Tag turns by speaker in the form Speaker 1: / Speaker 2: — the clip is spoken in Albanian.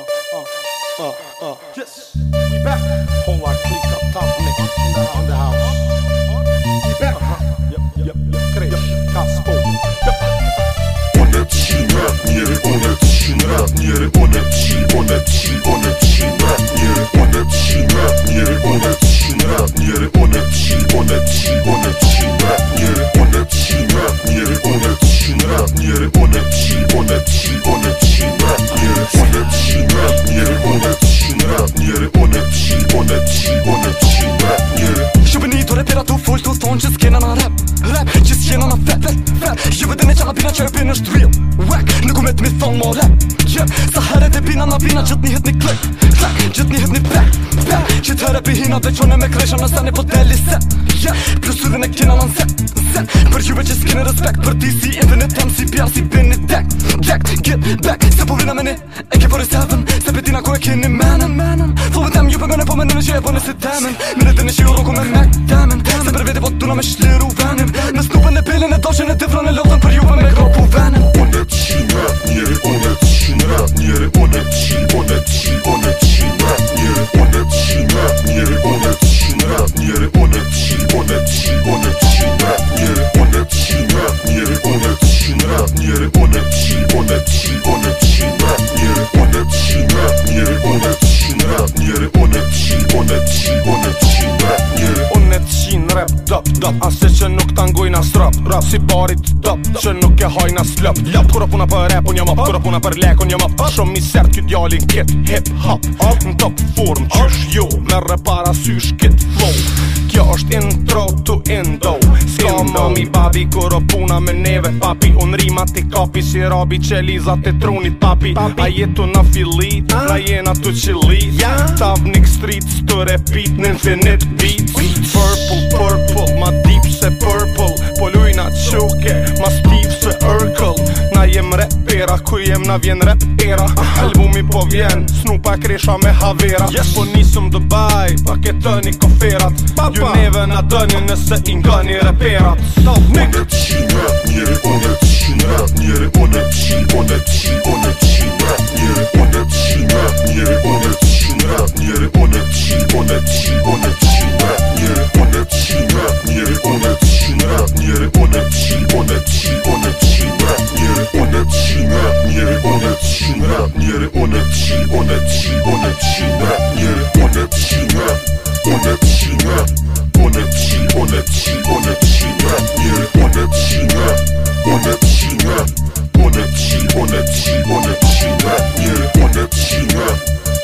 Speaker 1: uh, uh, uh, Yes, we back. Whole oh, lot clique up top, nigga, in the, in the house. We back. Uh-huh. Yep, yep, yep. Crash, Cospo. Yep. One three rap niery, one three rap niery, one three, one three, one three rap niery, one three rap niery, one three. onet qin rap njeri Onet qin, onet qin, onet
Speaker 2: qin rap njeri Shqipë një të repera të full të thonë që s'kena na rap Rap që s'kena na fe, fe, fe Jo vëdhe me qa la pina që e pina është real Wack, nuk u me t'mi thonë mo rap Yeah, sa herë dhe pina na pina që t'ni hit një klik Klik, që t'ni Që të herë pihina dhe qone me kresha në sani po t'eli se Yeah, plus u dhe ne kena na nse, nse Për juve që s'kena respekt për Get back, se po vrina me ne E ke përri seven, se petina ku e keni menen Menen, flove tem, ju pëngane po menen e që e përni po si temen Mire të në shiu rogu me me temen Se për vete po të duna me shliru venim Në stupën e pelin e doqen
Speaker 1: e të vrën e lotën për ju me me kropu venim Onet qi, rap njeri, onet qi, rap njeri, onet qi, onet qi, onet qi On e qin rap njeri On
Speaker 3: e qin rap dëp dëp Ase që nuk tanguj nas rëp Si barit dëp që nuk e haj nas lëp Kura puna për rap unë jom ëp Kura puna për lek unë jom ëp Shumë i sërt kjo djalin kit hip hop Ndëp form që jo Më rëpar asysh
Speaker 1: kit flow Kjo është intro to endo kur
Speaker 3: puna me neve papi un rima ti kapi si robi që liza të trunit papi, papi. a jetu na filit ah. a? pra jena tu që lit ja? tavnik street stu repeat në infinit beat purple purple ma deep se purple po lujna qoke ma stif se urkel na jem rap era jem na vjen rap era albumi po vjen snupa kresha me havera yes. po nisum dëbar ketëni koferat Ju neve në dëni nëse i ngani reperat Stop nigga
Speaker 1: ratniery, one trzy, ratniery, one trzy, one trzy, one trzy, ratniery, one trzy, one trzy, one trzy, one trzy, one trzy, ratniery, one trzy, one trzy, one trzy, one trzy, one trzy, ratniery, one trzy,